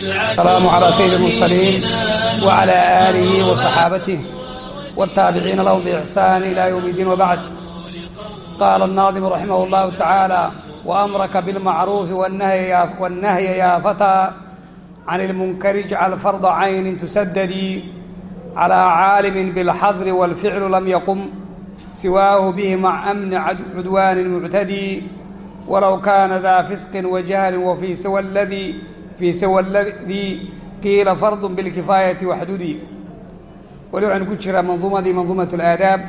السلام على سيد المرسلين وعلى آله وصحابته والتابعين لهم بإحسان إلى يوم الدين وبعد قال الناظم رحمه الله تعالى وأمرك بالمعروف والنهي يا, والنهي يا فتى عن المنكر اجعل فرض عين تسددي على عالم بالحظر والفعل لم يقم سواه به مع أمن عدوان معتدي ولو كان ذا فسق وجهل وفي سوى الذي في sawa ladii qiila fardu bilkifaayati waxduudi weli waxaanu ku jiraa manduumadii manduumat alaadaab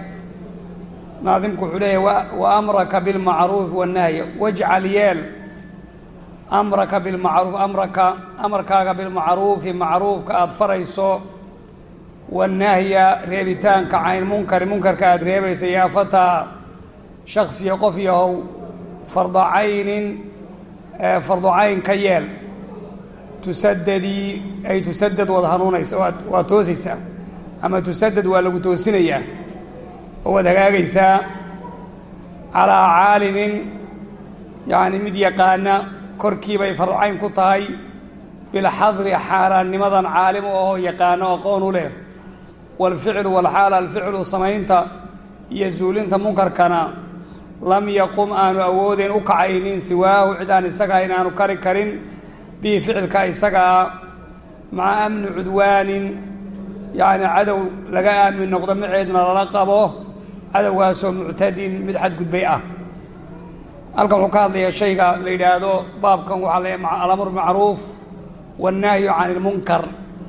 naadimku wuxuu leeyahy wa amraka bilmacruufi wannahya wajcal yeel amraka bilmacruuf amraka amarkaaga bilmacruufi macruufka aada farayso wannahya reebitaanka cayn munkari munkarka aada reebaysa yaa fataa shaksiya qof yahow farda caynin fardo ka yeel tusadadii ay tusadad waad hanuunaysa waa toosaysaa ama tusadad waa lagu toosinayaa oo waad hagaagaysaa calaa caalimin yacni mid yaqaana korkiibay farcayn ku tahay bilxadri xaaraannimadan caalim ahoo yaqaano aqoon u leh waalficlu walxaal alficlu samaynta iyo zuulinta munkarkana lam yaqum aanu awoodeyn u kacaynin siwaahu cid aan isaga ahayn aanu kari karin bihi ficilka isagaa maca amni cudwaanin yacni cadow laga aamin noqdo maceedna lala qabo cadowgaasoo muctadin mid xadgudbay ah. Halkan wuxuu ka hadlayaa shayga la yidhaahdo baabkan waxaa la alamr macruuf wannahyu can ilmunkar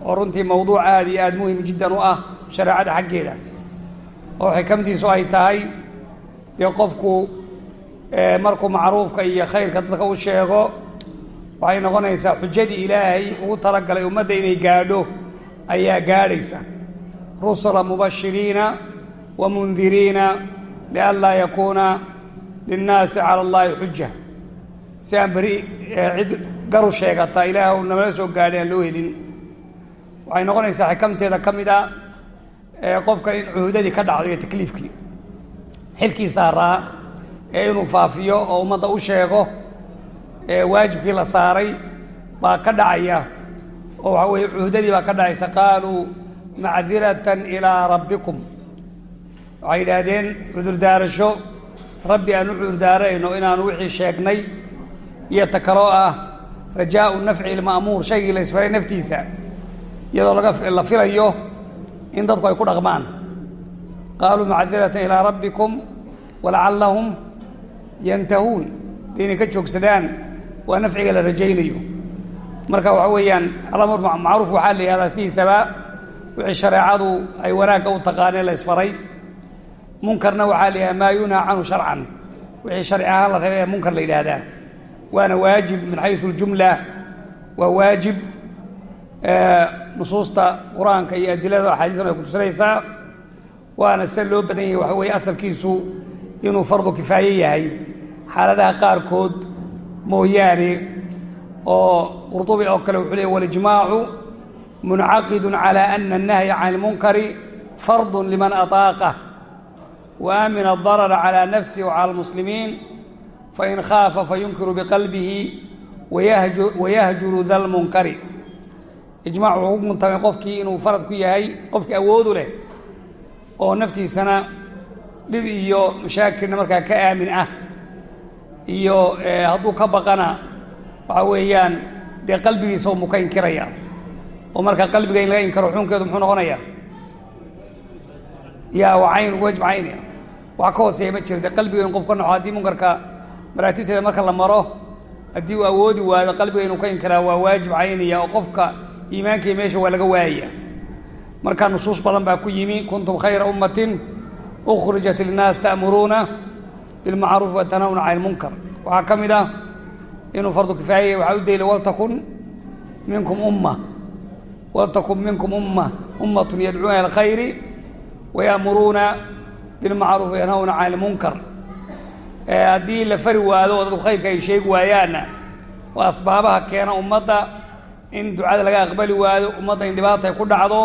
oo runtii mowduuc aada iyo aada muhiim jiddan u ah shareecada xaggeeda. Oo xikamtiisu ay tahay dee qofku markuu macruufka iyo khayrka dadka u sheego waxay noqonaysaa xujadii ilaahay ugu talagalay ummadda inay gaadho ayaa gaadhaysa. Rusula mubashiriina wa mundiriina lianlaa yakuuna linnaasi cala allaahi xuja si aan beri cid garu sheegata ilaah namala soo gaadhay aan loo helin waxay noqonaysaa xikamteeda ka mid a qofka in cuhudadii ka dhacdo iyo takliifkii. Xilkii saaraa ee inuu faafiyo oo ummadda u sheego waajibkii la saaray baa ka dhacaya oo waxaa weeye cuhdadii baa ka dhacaysa qaaluu macdiratan ilaa rabbikum. Waxay yidhaahdeen cudurdaarasho rabbi aan u cudurdaarayno inaanu wixii sheegnay iyo ta kaloo ah rajaau nafci ilma'muur shaygii la isfaray naftiisa iyadoo laga la filayo in dadku ay ku dhaqmaan. Qaaluu macdiratan ilaa rabbikum walacallahum yantahuun de inay ka joogsadaan waa nafciga la rajaynayo. Marka waxa weeyaan alamr macruuf waxaa la yihahdaa sidiisaba wixii shareecadu ay wanaagga u taqaaneen la isfaray. Munkarna waxaa la yihahda maa yunhaa canhu sharcan. Wixii sharci ahaan la rabay ee munkar la yidhaahdaa. Waana waajib min xayu اljumla waa waajib nusuusta qur'aanka iyo adilada axaadiisna ay kutusinaysaa waana se loo badan yahay waxa weeye asalkiisu inuu fardu kifaaye yahay. Xaaladaha qaarkood mooyaane oo qurطubi oo kale wuxuu leey walijmaacu muncaqidu calى ana الnahya can اlmunkari fardu liman aطaaqah waamina الdarara calى nafsihi wcalى اlmuslimiin fain khaafa fayunkiru biqalbihi wayahjuru da lmunkari ijmac wuxuu ku guntamay qofkii inuu farad ku yahay qofkii awoodu leh oo naftiisana dhib iyo mashaakilna markaa ka aamin ah iyo hadduu ka baqana waxa weeyaan dee qalbigiisa u muka inkiraya oo marka qalbiga in laga inkaro xuunkeedu muxuu noqonaya yaa waa cayn wajib caynia wax ka hooseeya ma jiro dee qalbiga in qof ka noxo haddii munkarka maraatibteeda marka la maro haddii uu awoodi waado qalbiga inuu ka inkiraa waa waajib cayniya oo qofka iimaankiiyo meesha waa laga waayaya marka nusuus badan baa ku yimi kuntum khayra ummatin ukhrijat linnaas ta'muruuna bilmacruuf watanahuna can ilmunkar waxaa ka mid ah inuu fardu kifaayaya waxaa u dayla waltakun minkum umma waltakun minkum umma ummatun yadcuuna ila alkhayri waya'muruuna bilmacruuf wayanhawna can ilmunkar haddii la fari waado oo dadku khayrka ay sheegi waayaanna waa asbaabaha keena ummadda in ducada laga aqbali waado ummadda in dhibaata ay ku dhacdo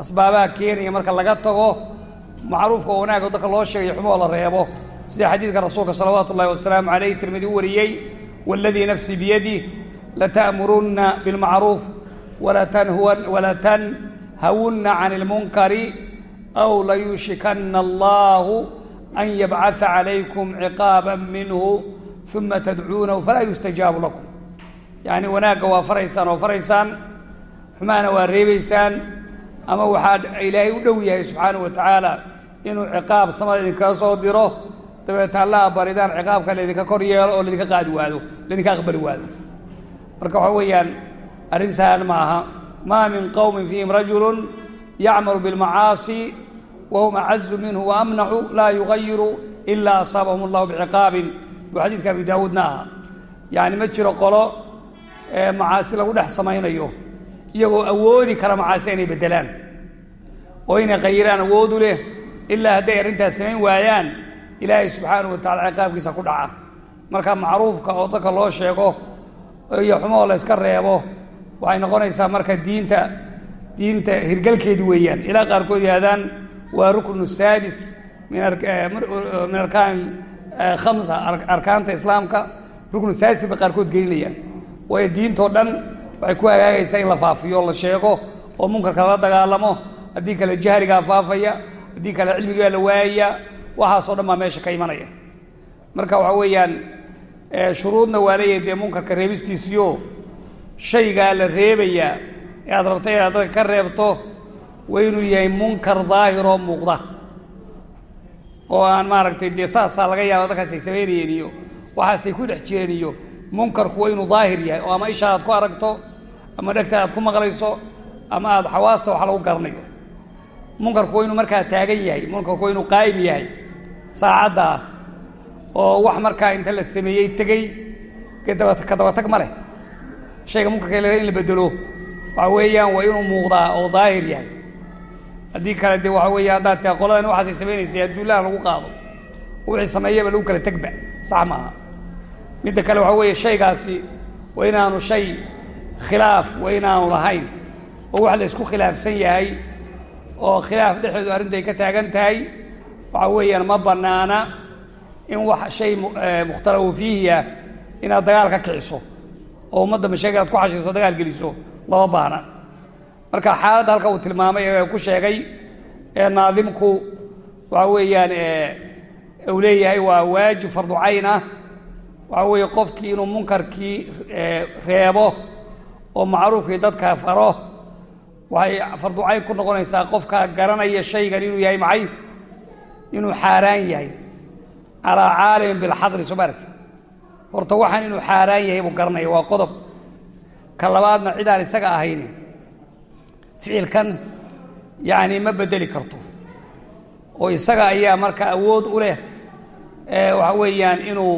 asbaabaha keenaya marka laga tago macruufka oo wanaagga dadka loo sheegayo xumoo la reebo sida xadiidka rasuulka salawaatu ullahi wasalaamu calayh tirmidi u wariyey waladii nafsii biyadih lata'murunna bilmacruuf walatanhawunna can ilmunkari aw layuushikana allahu an yabcaa calaykum ciqaaba minhu uma tadcuunahu falaa yustajaabu lakum. Yacni wanaagga waa faraysaan oo faraysaan xumaana waa reebaysaan ama waxaa ilaahay u dhow yahay subxaanahu wa tacaala inuu ciqaab samada idinkaga soo diro dabeeta allaha baridaan ciqaabka laydinka kor yeelo oo laydinka qaadi waado laydinka aqbali waado. Marka waxaa weeyaan arrin sahlan ma aha. Maa min qowmin fiihim rajulu yacmalu bilmacaasi wahum acazu minhu waamnacu laa yugayiru ilaa asaabahum allahu biciqaabin buu xadiidka abi daawuudna aha. Yacni ma jiro qolo macaasi lagu dhex samaynayo iyagoo awoodi kara macaasi inay beddelaan. Oo inay qayiraan awoodu leh ilaa hadday arrintaas samayn waayaan ilaahay wa tacala ciqaabkiisa ku dhaca. Marka macruufka oo dadka loo sheego iyo xumoo la yska reebo waxay noqonaysaa marka diinta diinta hirgalkeedi weeyaan. Ilaa qaarkood yidhahdaan waa ruknu saadis min arkaan khamsa arkaanta islaamka. Ruknu saadis bay qaarkood gelinayaan. Waayo diintoo dhan waxay ku hagaagaysaa in la faafiyo la sheego oo munkarka lala dagaalamo haddii kale jahligaa faafaya haddii kale cilmigaa la waayaya waxaasoo dhan baa meesha ka imanaya. Marka waxa weeyaan shuruudna waa leeyahay dee munkarka reebistiisiyo shaygaa la reebayaa ee aad rabta inaad dadka ka reebto waa inuu yahay munkar daahiroo muuqda. Oo aan maaragtay dee saasaa laga yaaba dadkaas ay samaynayeen iyo waxaasay ku dhex jireen iyo munkarku waa inuu daahir yahay. Oo ama isha aad ku aragto ama dhegta aad ku maqlayso ama aada xawaasta wax lagu garanayo. Munkarku waa inuu markaa taagan yahay munkarku waa inuu qaa'im yahay saacadda oo wax markaa inta la sameeyey tegey kadaba ka dabatag ma leh. Shayga munkarka la in la bedelo waxa weeyaan waa inuu muuqdaa oo daahir yahay. Haddii kale dee waxa weeya haddaad taa qoladan waxaasay samaynaysay adduullaha lagu qaado. Wixii sameeyaba lagu kala tegba sax maaha midda kale waxaa weeye shaygaasi waa inaanu shay khilaaf waa inaanu lahayn oo wax la isku khilaafsan yahay oo khilaaf dhexdoodu arrintu ay ka taagan tahay waxaa weeyaan ma bannaana in wax shay mukhtalafu fiihi ah inaad dagaal ka kiciso oo ummadda mashaakil aad ku xashiriso dagaal geliso lama baahna. Marka xaaladda halka uu tilmaamay ee ku sheegay ee naadimku waxa weeyaan uu leeyahay waa waajib fardu cayn ah. Waxaa weeye qofkii inuu munkarkii reebo oo macruufkii dadka faro waxay fardu cayn ku noqonaysaa qofkaa garanaya shaygan inuu yahay maxay inuu xaaraan yahay. Calaa caalimin bilxadri soo maaragti horta waxaan inuu xaaraan yahay buu garanaya waa qodob. Ka labaadna cid aan isaga ahayn ficilkan yacni ma bedeli karto. Oo isaga ayaa marka awood u leh waxa weeyaan inuu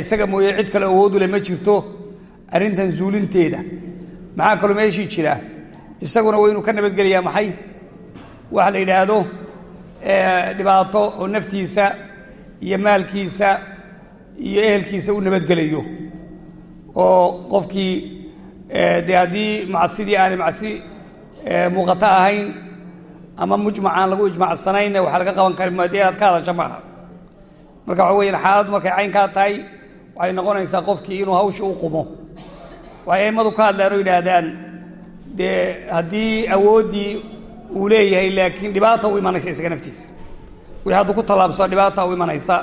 isaga mooye cid kale awood u leh ma jirto arrintan zuulinteeda. Maxaa kaloo meeshii jira? Isaguna waa inuu ka nabadgelayaa maxay? Waxa la yidhaahdo dhibaato oo naftiisa iyo maalkiisa iyo ehelkiisa u nabadgelayo. Oo qofkii dee haddii macsidii aanay macsi muuqato ahayn ama mujmac aan lagu ijmacsanayna waxaa laga qaban kara maadee aad ka hadasha maaha marka waxa weyaan xaaladdu markay caynkaa tahay waxay noqonaysaa qofkii inuu hawsha u qumo. Waxay aimadu ka hadlaan oo yidhaahdaan dee haddii awooddii uu leeyahay laakiin dhibaata u imanaysa isaga naftiisa. Wixii hadduu ku tallaabsado dhibaata u imanaysa.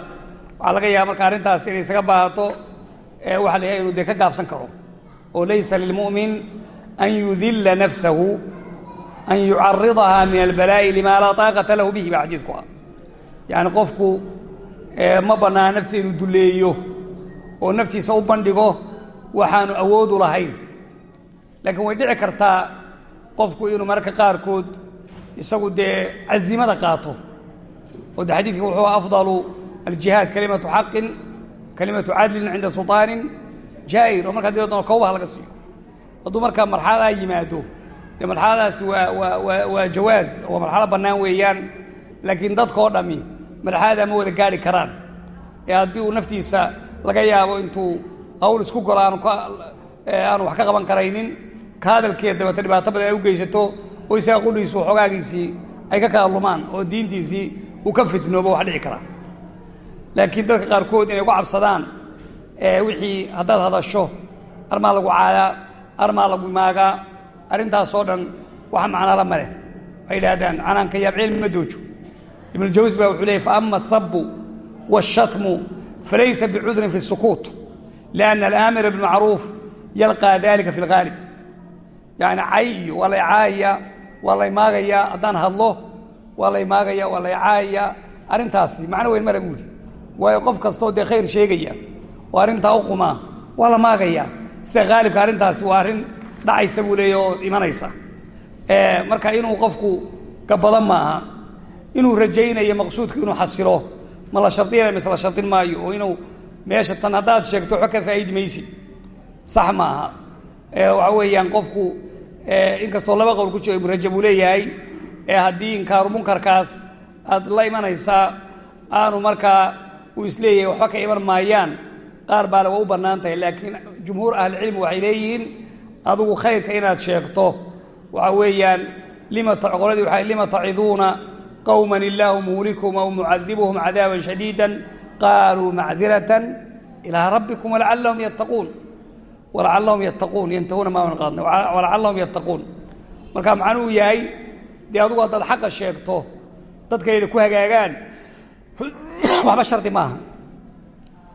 Waxaa laga yaaba marka arrintaas inay isaga baahato waxa la yahay inuu dee ka gaabsan karo. Oo laysa lilmu'min an yudilla nafsahu an yucaridaha min albalaa'i lima laa taaqata lahu bihi baa xadiidku ah. Yacni qofku ma bannaa naftiisa inuu dulleeyo oo naftiisa u bandhigo waxaanu awoodu lahayn. Laakiin way dhici kartaa qofku inuu mararka qaarkood isagu dee cazimada qaato. Oo de xadiidka wuxuu afdalu aljihaad kalimatu xaqin kalimatu cadlin cinda sulطaanin jaa'ir oo markaa dii dono kowbaha laga siiyo. Hadduu markaa marxaladaa yimaado dee marxaladaasi waa waa waa waa jawaaz waa marxalo bannaan weeyaan laakiin dadkao dhammi marxaladaa ma wada gaadhi karaan. Ee haddii uu naftiisa laga yaabo intuu hawl isku golo aanu aanu wax ka qaban karaynin ka hadalkeed dabeete dhibaato badan ay u geysato oo isaga qudhiisu xogaagiisii ay ka kala lumaan oo diintiisii uu ka fitnoobo wax dhici kara laakiin dadka qaarkood inay uga cabsadaan wixii haddaad hadasho armaa lagu caadaa armaa lagu maagaa arrintaasoo dhan wax macnala ma leh waxay idhaahdaan canaanka yaab cilmi ma doojo ibnuljaws baa wuxuu leeyay faama asabu waashatmu falaysa bicudrin fi sukuut lianna alaamira bilmacruuf yalqaa dalika fi lghaalib yani cay caayaya waa lay maagayaa haddaan hadlo waa lay maagaya waa lay caayaya arrintaasi macno weyn male buudi waayo qof kastoo dee khayr sheegaya oo arrintaa u qumaa waa la maagaya. Sida haalibka arrintaasi waa arrin dhacaysa buu leeya oo imanaysa. Marka inuu qofku gabado maaha inuu rajaynayo maqsuudku inuu xasilo ma la shardinaya mise la shardin maayo oo inuu meesha tan haddaad sheegto waxba ka faa'idi maysid sax maaha. Waxa weeyaan qofku inkastoo laba qowl ku jiro iburaja buu leeyahay ee haddii inkaaru munkarkaas aad la imanaysaa aanu markaa uu is leeyahay waxba ka iman maayaan qaar baale waa u bannaan tahay laakiin jumhuur ahlicilmi waxay leeyihiin adugu khayrka inaad sheegto. Waxa weeyaan qoladii waxay lima taciduuna qowma illaahu muhlikuhum aw mucadibuhum cadaaban shadiida qaaluu macdiratan ilaa rabbikum walacallahum yattaquun walacallahum yattaquun yantahuuna maaman qaadna walacallahum yattaquun. Marka macnuhu yahay dee adugu haddaad xaqa sheegto dadka inay ku hagaagaan waxba shardi maaha.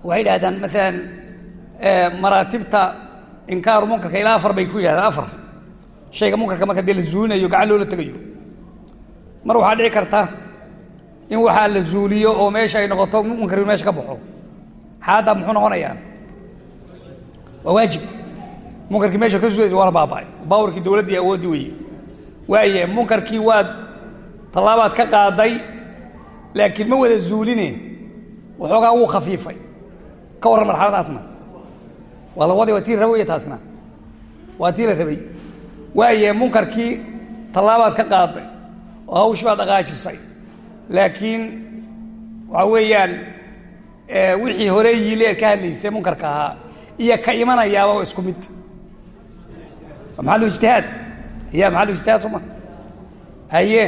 Waxay idhahdaan maalan maraatibta inkaaru munkarka ilaa afar bay ku yidhahdaan afar. Shayga munkarka marka dee la zuulinayo gacan loola tegayo. Mar waxaa dhici karta in waxaa la zuuliyo oo meesha ay noqoto munkar meesha ka baxo. Xaaddaa muxuu noqonayaa waa waajib. Munkarkii meesha ka zuulaysa waana baaba'ay. Baawarkii dowladdii awooddii weeye waaye munkarkii waad tallaabaad ka qaaday laakiin ma wada zuuline. Waxoogaa wuu khafiifay. Ka warran marxaladaasna waa la waa tii rabay taasna. Waa tii rabay. Waaye munkarkii tallaabaad ka qaaday oo hawshii baad dhaqaajisay laakiin waxa weeyaan wixii hore yiileed ka hadlaysay munkarka ahaa iyo ka imanayaaba waa isku mid. Waa maxalu ijtihaad? Ya maxalu ijtihaad soo ma? Haye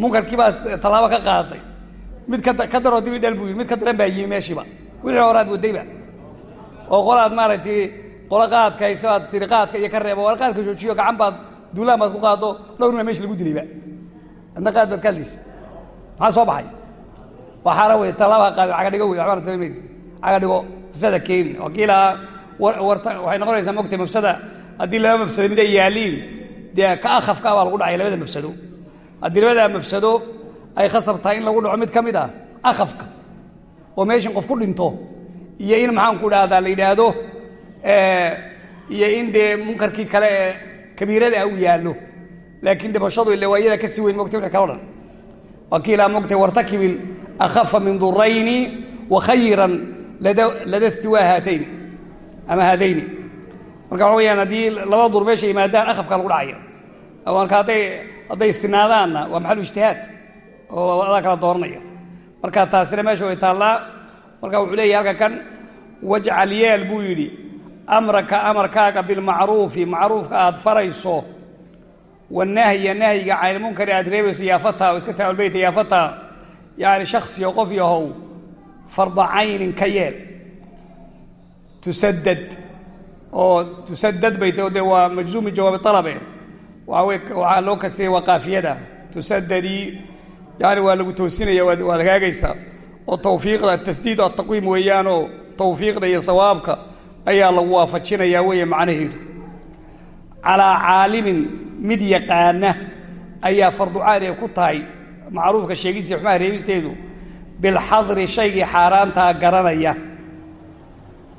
munkarkii baa tallaabo ka qaaday mid ka daroo dibi dhal mid ka daran baa yimi meeshiiba wixii horaad wadayba oo qolaad maaragtay qolo qaadkayso aad tiri qaadka iyo ka reebo waa qaadka joojiyo gacan baad duulaan baad ku qaado dhowr nin baa meesha lagu dilayba adna qaad baad ka hadlaysa. Maxaa soo baxay? Waa xaala wey tallaabaa qaad caga dhigo wey waxbaana samayn maysa caga dhigo fasada keeni oo kii lahaa warta waxay noqonaysaa mogtay mafsada? Haddii laba mafsado mid ay yaaliin dee ka akhafka baa lagu dhacay labada mafsado. Haddii labadaa mafsado ay khasab tahay in lagu dhaco mid ka mid ah akhafka. Oo meeshan qof ku dhinto iyo in maxaanku dhahdaa la yidhaahdo iyo in dee munkarkii kale ee kabiirada ah uu yaallo. Laakiin dhibashadu ile ka sii weyn mogtay wixii kale o dhan. Waa kii ilaa mogtay wartakibil akhafa min durayni wa khayran lada stiwaa haatayni ama haadayni. Marka waxa weyaan haddii laba dur meesha yimaadaan akhafka lagu dhacaya marka hadday hadday sinaadaanna waa maxalu ijtihaad oo adaa kala dooranaya marka taasina meesha way taallaa. Marka wuxuu leeyahy halka kan wajcal yeel buu yidhi amraka amarkaaga bilmacruufi macruufka aad farayso wanahya nahyiga canilmunkari aad reebayso yaafataa oo iska taaulbeyta yaafataa yani shaksiyo qof yahow farda caynin ka yeel. Tusadad oo tusadad bay de waa majzuumi jawaabi alabe waxaa loo kastaya waa qaafiyada. Tusadadii yani waa lagu toosinaya waad hagaagaysaa. Oo tawfiiqda tasdiid ataqwiim weeyaanoo tawfiiqda iyo sawaabka ayaa lagu waafajinayaa weeye macnaheedu. Calaa caalimin mid yaqaana ayaa farducaan ay ku tahay. Macruufka sheegistiisa xumaha reebisteedu bilxadri shaygii xaaraantaa garanaya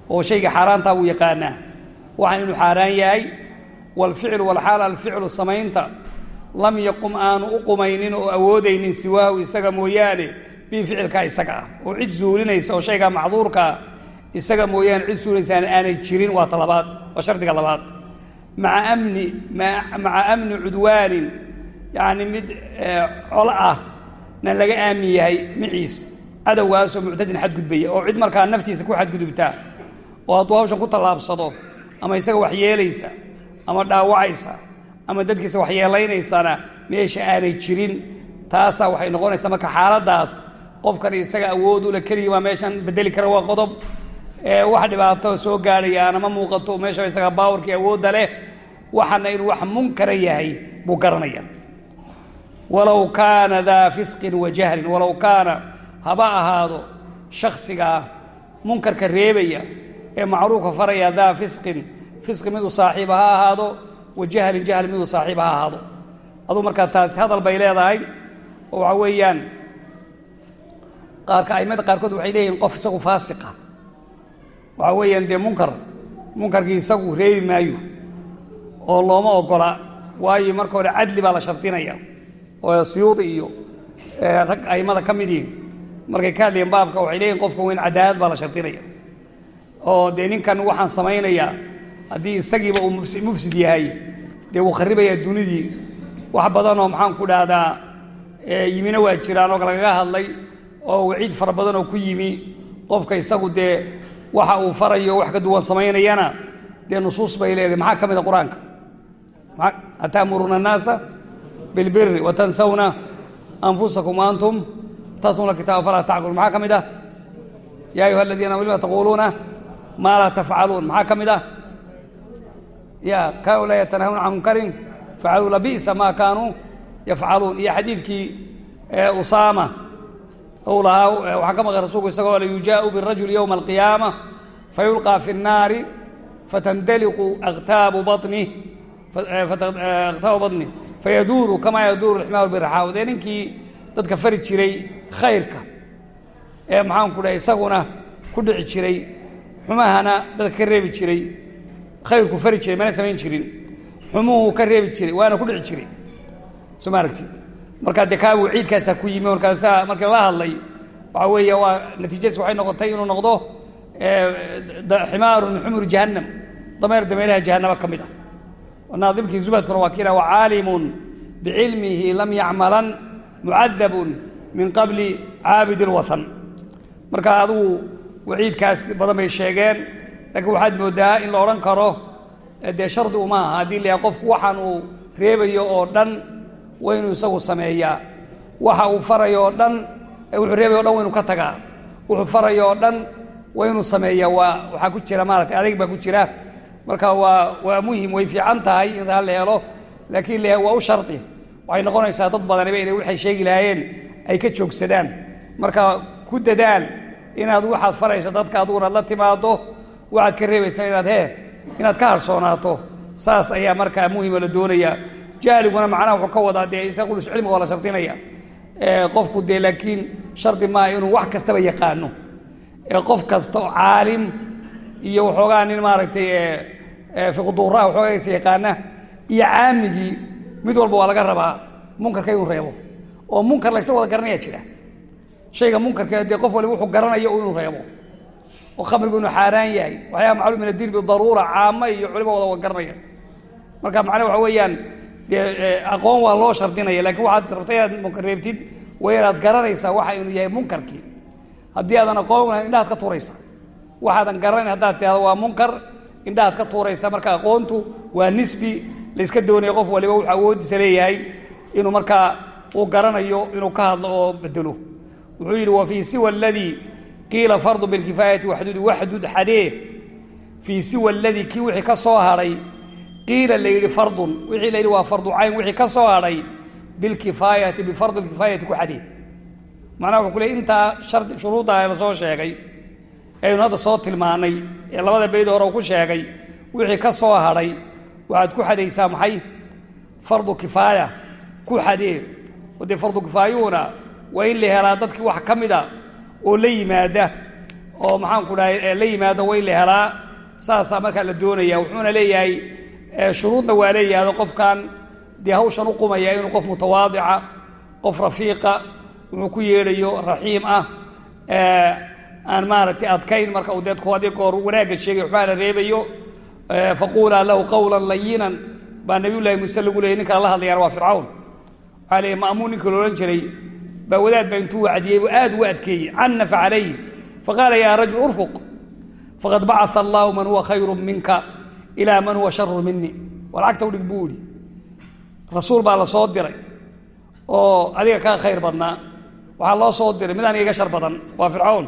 oo shaygii xaaraantaa wuu yaqaanaa. Waxaan inuu xaaraan yahay waalficlu walxaal alficlu samaynta. Lam yaqum aanu u qumaynin oo awoodaynin siwaahu isaga mooyaane bii ficilkaa isaga ah. Oo cid zuulinaysa oo shaygaa macduurkaa isaga mooyaane cid suulinaysaana aanay jirin waa ta labaad waa shardiga labaad. Maa amni maca amni cudwaanin yacni mid colo ah na laga aamin yahay maciis cadowgaasoo muctadin xadgudbaya oo cid markaa naftiisa ku xadgudubtaa oo hadduu hawshan ku tallaabsado ama isaga waxyeelaysa ama dhaawacaysa ama dadkiisa waxyeelaynaysana meesha aanay jirin taasaa waxay noqonaysaa marka xaaladdaas qofkan isaga awood ule keligii baa meeshan bedeli kara waa qodob. Wax dhibaato soo gaadhayaana ma muuqato meesha isaga baawarkii awoodda leh waxana inuu wax munkara yahay buu garanaya walow kaana daa fisqin wa jahlin walow kaana haba ahaado shaksigaa munkarka reebaya ee macruufka faraya daa fisqin fisqi miduu saaxiiba ha ahaado wa jahlin jahl miduu saaxiiba ha ahaado. Aduu markaa taasi hadal bay leedahay oo waxa weeyaan qaarka aimada qaarkood waxay leeyihiin qof isagu faasiqa waxa weeyaan dee munkar munkarkii isagu reebi maayo oo looma ogola waayo marka hore cadli baa la shardinaya oo suyuudi iyo rag aimada ka midii markay ka hadlayeen baabka waxay leeyihiin qofka weyn cadaalad baa la shardinaya oo dee ninkan waxaan samaynayaa haddii isagiiba uu mufsid yahay dee wuu kharibayaa dunidii. Wax badanoo maxaan ku dhahdaa yimina waa jiraan oo lagaga hadlay oo waciid fara badan oo ku yimi. Qofka isagu dee waxa uu farayo wax ka duwan samaynayana dee nusuus bay leedahay. Maxaa ka mid a qur'aanka? Ataamuruuna annaasa bilbiri watansawna anfusakum waantum tatluuna kitaaba falaa tacqiluun maxaa ka mid ah yaa ayuha aladiina lima taquuluuna maa laa tafcaluun maxaa ka mid ah ya kaanuu laa yatanahawna can munkarin facaluu labi'sa maa kaanuu yafcaluun iyo xadiidkii usaama ou lahaa waxaan ka maqlay rasulku isagoo le yujaau birajuli yowma alqiyaama fayulqaa fi الnaari fatandaliqu aktaabu banih aktaabu baطni fayaduuru kamaa yaduuru ximaaru biraxaaw dee ninkii dadka fari jiray khayrka ee maxaan ku dhahay isaguna ku dhici jiray xumahana dadka ka reebi jiray khayrku fari jiray mana samayn jirin xumuhu ka reebi jiray waana ku dhici jiray soo ma aragtid markaa dee kaa waciidkaasaa ku yimi markaasaa markii la hadlay waxaa weeye waa natiijadiis waxay noqotay inuu noqdo ximaaru min xumuri jahannam dameer dameeraha jahannama ka mid ah naadimkii zubadkuna waa kiila wacaalimun bicilmihi lam yacmalan mucadabun min qabli caabid اlwathan marka adugu waciidkaas badan bay sheegeen laakiin waxaad moodaa in la odhan karo dee shardi uma aha haddii la qofku waxaan uu reebayo oo dhan waa inuu isagu sameeyaa waxa uu farayo oo dhan wuxuu reebayo o dhan wa ka tagaa wuxuu farayo oo dhan waa sameeyaa waa waxaa ku jira maaratay adayg baa ku jira marka waa waa muhiim way fiican tahay in la helo laakiin la waa u shardi waxay noqonaysaa dad badaniba inay waxay sheegi lahaayeen ay ka joogsadaan. Marka ku dadaal inaad waxaad faraysa dadka adugunaad la timaado waxaad ka reebaysaa inaad hee inaad ka harsoonaato. Saas ayaa markaa muhima la doonaya jahliguna macnaha wuxuu ka wadaa dee isaqulus cilmiga waa la shardinaya qofku dee laakiin shardi maaha inuu wax kastaba yaqaano. Qof kasta caalim iyo waxoogaa nin maaragtay fiqduuraha waxoogaasa yaqaana iyo caamigii mid walba waa laga rabaa munkarka inuu reebo oo munkar laysla wada garanaya jira. Shayga munkarka dee qof waliba wuxuu garanayo inuu reebo. Oo khamrigu inuu xaaraan yahay. Waxyaaba macluum min addiin bidaruura caama iyo culimo wada wada garanaya. Marka macnaha waxa weeyaan dee aqoon waa loo shardinaya. Lakiin waxaad rabta inaad munkar reebtid waa inaad garanaysaa waxa inuu yahay munkarkii. Haddii aadan aqoon lahayn ka tuuraysa waxaadan garanayn haddaad tidhahdo waa munkar indhahaad ka tuuraysa marka aqoontu waa nisbi layska doonaya qof waliba wuxuu awoodiisa leeyahay inuu markaa uu garanayo inuu ka hadlo oo bedelo. Wuxuu yidhi wa fii siwa aladii qiila fardu bilkifaayati waxdudi waxdud xadee. Fii siwa aladii kii wixii ka soo hadhay qiila la yidhi fardun wixii la yidhi waa fardu cayn wixii ka soo hadhay bilkifaayati bifardi lkifaayati ku xadee. Macnaha wuxuu ku leey intaa shuruudda la sheegay aynu hadda soo tilmaanay ee labada bayd hore uu ku sheegay wixii ka soo hadhay waxaad ku xadaysaa maxay? Fardu kifaaya. Ku xadee. Oo dee fardu kifaayuhuna waa in la helaa dadkii wax ka mid a oo la yimaada oo maxaanku dhahay la yimaada waa in la helaa. Saasaa markaa la doonaya. Wuxuuna leeyahay shuruudna waa leeyahay qofkan dee hawshan u qumaya inuu qof mutawaadica qof rafiiqa wuxuu ku yeedhayo raxiim ah aan maaragtay adkayn marka uu deedku haddii goor wanaagga sheegay waxbaana reebayo. Faquulaa lahu qawlan layinan baa nabiyullahi muuse lagu leeyay ninkaan la hadlayaan waa fircawn. Waxaa leeyay ma'muun ninka loodhan jiray baa wadaad baa intuu wacdiyey buu aad ugu adkeeyey. Cannafa calayh faqaala yaa rajul urfuq. Faqad bacaa allaahu man huwa khayru minka ilaa man huwa sharu mini war lacagta udhig buu idhi rasuul baa la soo diray oo adiga kaa khayr badnaa. Waxaa loo soo diray. Mid aniga iga shar badan. Waa fircawn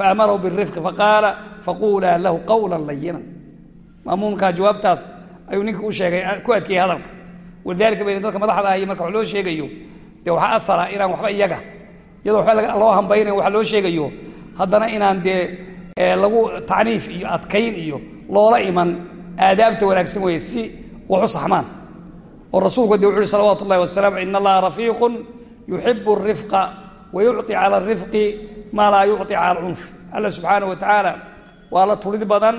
faamarahu birifqi faqaala faquulaa lahu qawla layinan maamuunkaa jawaabtaas ayuu ninka u sheegay ku adkeeyey hadalka walidalika bayna dadka madaxda ahiy marka wax loo sheegayo dee waxaa asala inaan waxba iyaga iyadoo waxba loo hambaynayo waxa loo sheegayo haddana inaan dee lagu tacniif iyo adkayn iyo loola iman aadaabta wanaagsan weeye si wax u saxmaan oo rasuulku de wuxu uhi salawaatu ullahi wasalam in allaha rafiiqun yuxibu wa yucطi cala arifqi maa laa yucطi cala alcunf alla subxaana wa tacaala waa la tulid badan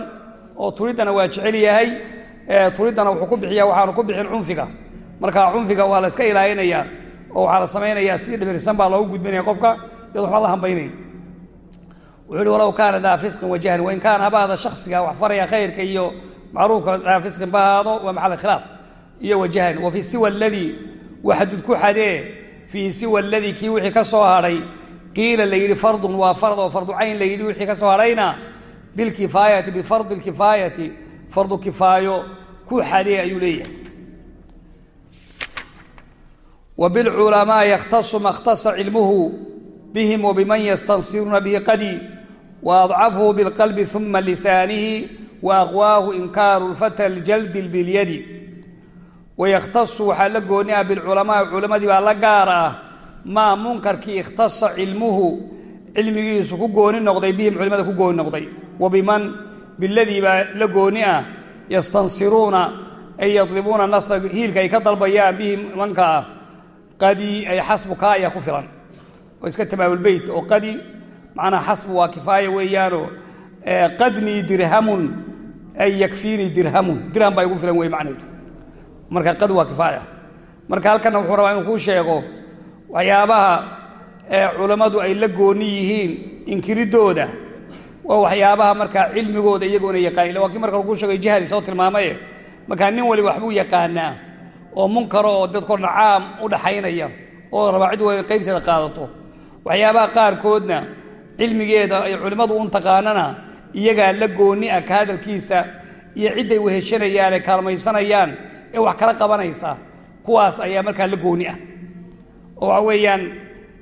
oo tuliddana waa jecel yahay tuliddana wuxuu ku bixiya waxaanu ku bixin cunfiga marka cunfiga waa la iska ilaalinayaa oo waxaa la samaynayaa si dhibirsan baa loogu gudbinaya qofka iyado waxba la hambaynayn wuxuu uhi walow kaana daa fisqin wajahli wain kaana habaada shaksiga wax faraya khayrka iyo macruufka daa fisqin ba ahaado waa maxal khilaaf iyo wajahli wa fii siwa aladii xadee fii siwa aladii kii wixii ka soo hadhay. Qiila la yidhi fardun waa fard oo fardu cayn la yidhi wixii ka soo hadhayna. Bilkifaayati bifardi lkifaayati fardu kifaayo ku xadee ayuu leeyahay. Wa yakhtasu ma اhtasa cilmuhu bihim wbiman yastansiruuna bihi qadi. Waadcafuhu bilqalbi uma lisaanihi waaqwaahu inkaaru lfata ljaldi bilyadi wayakhtasu waxaa la gooni ah bilculamaa culammadii baa la gaar ah maa munkarkii ikhtasa cilmuhu cilmigiisu ku gooni noqday bihim culimada ku gooni noqday wa biman biladii baa la gooni ah yastansiruuna ay yadlibuuna nasra hiilka ay ka dalbayaan bihi manka ah qadii ay xasbuka ayaa ku filan oo iska tamaamulbeyt oo qadi macnaa xasbu waa marka qad waa kifaaya marka halkanna wuxuu rabaa inuu kuu sheego waxyaabaha culammadu ay la gooni yihiin inkiriddooda waa waxyaabaha markaa cilmigooda iyagoona yaqaanin waa marka laguu sheegay jahli soo tilmaamaye markaa nin waliba waxbuu yaqaanaa oo munkaro oo dadkoo nacaam u dhaxaynaya oo rabaa cid qaybteeda qaadato. Waxyaabaha qaarkoodna cilmigeeda ay culimmadu un taqaanana iyagaa la gooni ah ka hadalkiisa iyo cidday weheshanayaan ay kaalmaysanayaan ee wax kala qabanaysa kuwaas ayaa markaa la gooni ah. Oo waxa weeyaan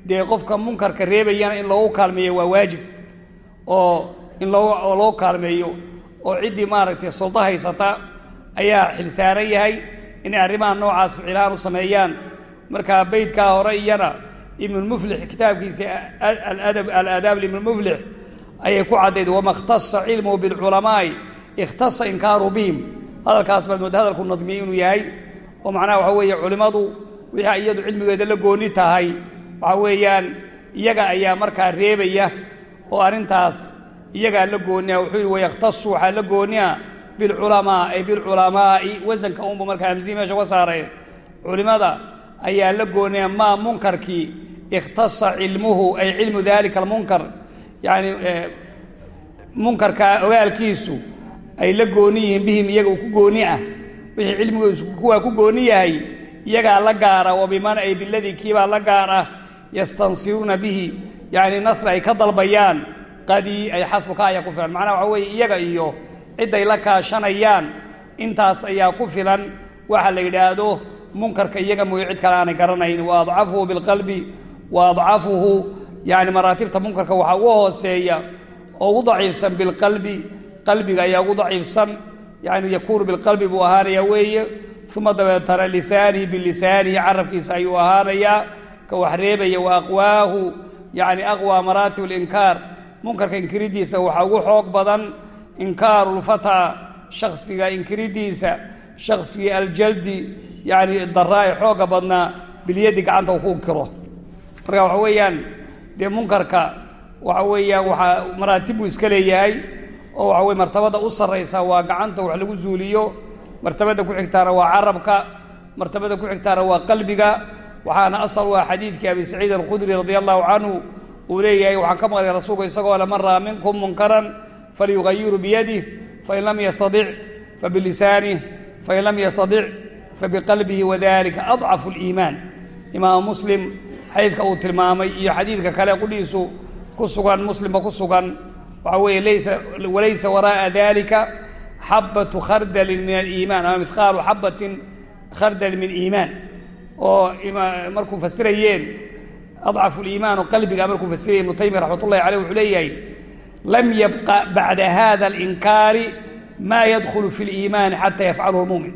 dee qofka munkarka reebayana in loogu kaalmeeyo waa waajib. Oo in loo loo kaalmeeyo oo ciddii maaragtay suldo haysata ayaa xilsaaran yahay inay arrimaha noocaas ficilaan u sameeyaan. Marka beydkaa hore iyana ibnulmuflix kitaabkiisa alaadaab libnulmuflix ayay ku caddayd wama ikhtasa cilmuhu bilculamaa'i ikhtasa inkaaru bihim hadalkaas baad mooda hadalku nadmiyey inuu yahay. oo macnaha waxa weeye culimmadu wixii iyadu cilmigeeda la gooni tahay waxa weeyaan iyaga ayaa markaa reebaya oo arrintaas iyagaa la gooniya. wuxuu yidhi wayakhtasu waxaa la gooniya bilculamaa ay bilculamaa'i wasanka unba markaa hamsihi meesha uga saareen. culimmada ayaa la gooniya maa munkarkii ikhtasa cilmuhu ay cilmu dalika almunkar yacni munkarka ogaalkiisu ay la gooni yihiin bihim iyaga ku gooni ah. Wixii cilmigiisu kuwaa ku gooni yahay iyagaa la gaara wa biman ay biladii kiibaa la gaar ah yastansiruuna bihi. Yacni nasri ay ka dalbayaan qadii ay xasbuka ayaa ku filan. Macnaha waxa weeye iyaga iyo cidday la kaashanayaan intaas ayaa ku filan. Waxa la yidhaahdo munkarka iyaga mooye cid kale aanay garanayn. Wa adcafuhu bilqalbi wa yani maraatibta munkarka waxaa ugu hooseeya oo ugu daciifsan bilqalbi qalbiga ayaa ugu daciifsan yani yakuunu bilqalbi buu ahaanaya weeye uma dabeetana lisaanihi bilisaanihi carabkiisa ayuu ahaanayaa ka wax reebaya wa aqwaahu yani aqwى maraatib اlinkaar munkarka inkiridiisa waxaa ugu xoog badan inkaaru lfataa shaksiga inkiridiisa shaksigii aljaldi yani daraa'i xooga badnaa bilyadi gacanta uu ku inkiro marka waxa weeyaan dee munkarka waxa weeyaan waxaa maraatib buu iska leeyahay oo waxa weye martabada u sarraysa waa gacanta wax lagu zuuliyo martabada ku xigtaana waa carabka martabada ku xigtaana waa qalbiga. Waxaana asal waa xadiidkii abi saciid alkhudri radi allahu canhu uu leeyahay waxaan ka maqlay rasuulku isagoo le man raa minkum munkaran falyugayiru biyadih fain lam yastadic fabilisaanih fain lam yastadic fabiqalbihi wadalika adcafu liimaan imaamu muslim xadiidka uu tilmaamay iyo xadiidka kale qudhiisu ku sugan muslimba ku sugan waxa weeye laysa walaysa waraa'a dalika xabatu khardalin min aliimaan. Ama midqaalu xabatin khardal min iimaan. Oo markuu fasirayeen adcafu liimaan oo qalbiga markuu fasirayeen ibnu taymiya raxmat ullahi caleyh wuxuu leeyahay lam yabqa bacda hada alinkaari maa yadkhulu fi اliimaani xata yafcaluhu lmumin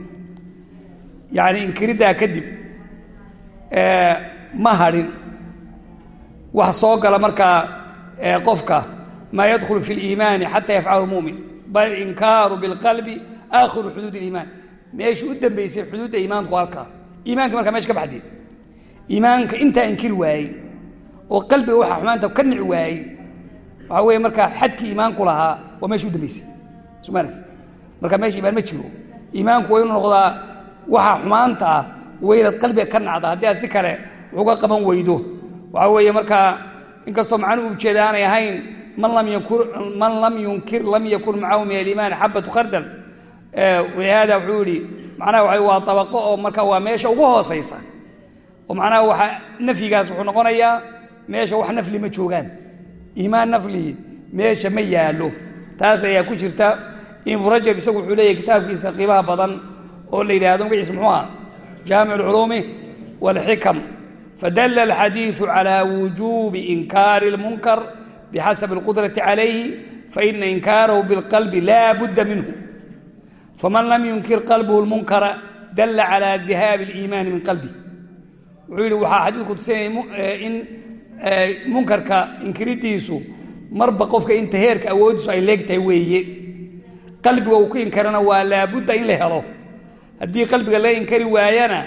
yacni inkiriddaa kadib ma hadhin wax soo gala markaa qofka maa yadkhulu fi اliimaani xata yafcaluhu lmumin bal inkaaru biاlqalbi aakhiru xuduud اliimaan meesha u dambaysay xuduudda iimaanku halkaa iimaanka markaa mesha ka baxdee iimaanka intaa inkiri waayey oo qalbiga waxaa xumaanta ka nici waayey waxaa weeye markaa xadkii iimaanku lahaa waa meesha u dambaysay somaaragtid marka meesha iimaan ma jiro iimaanku waa inuu noqdaa waxaa xumaanta ah waynaad qalbiga ka nacda haddii aad si kale uga qaban weydo waxaa weeye markaa inkastoo macnuhu ujeeda aanay ahayn man lam yunkir lam yakun macahu min aliimaani xabatu khardal. Walihaada wuxuu yidhi macnaha waa dabaqo oo marka waa meesha ugu hoosaysa. Oo macnaha waa nafyigaas wuxuu noqonayaa meesha wax nafli ma joogaan. Iimaan naflihi meesha ma yaallo. Taas ayaa ku jirta ibnu rajab isagu wuxuu leeyahy kitaabkiisa qiimaha badan oo la yidhaahdo magaciisa muxuu aha jaamic alculuumi waalxikam fadalla alxadiidu calaa wujuubi inkaari اlmunkar bixasabi اlqudrati calayhi faina inkaarahu biاlqalbi laa budda minhu faman lam yunkir qalbuhu lmunkara dalla calaa dihaabi اliimaani min qalbi wuxuu yidhi waxaa xadiidku tusinaya in munkarka inkiridiisu marba qofka inta heerka awoodiisu ay leegtahay weeye qalbiga uu ku inkarana waa laabudda in la helo haddii qalbiga laga inkari waayana